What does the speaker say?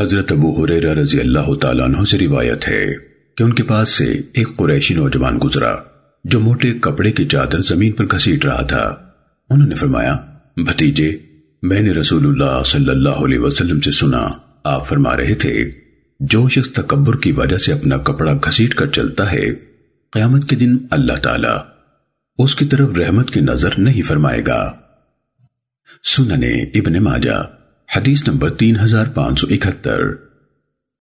حضرت ابو حریرہ رضی اللہ تعالیٰ عنہ سے روایت ہے کہ ان کے پاس سے ایک قریشی نوجوان گزرا جو موٹے کپڑے کی چادر زمین پر گھسیٹ رہا تھا۔ انہوں نے فرمایا، بھتیجے، میں نے رسول اللہ صلی اللہ علیہ وسلم سے سنا، آپ فرما رہے تھے، جو شخص تکبر کی وجہ سے اپنا کپڑا گھسیٹ کر چلتا ہے، قیامت کے دن اللہ تعالیٰ اس کی طرف رحمت کی نظر نہیں فرمائے گا۔ سننے ابن ماجہ۔ حدیث نمبر تین ہزار پانچ سو اکہتر۔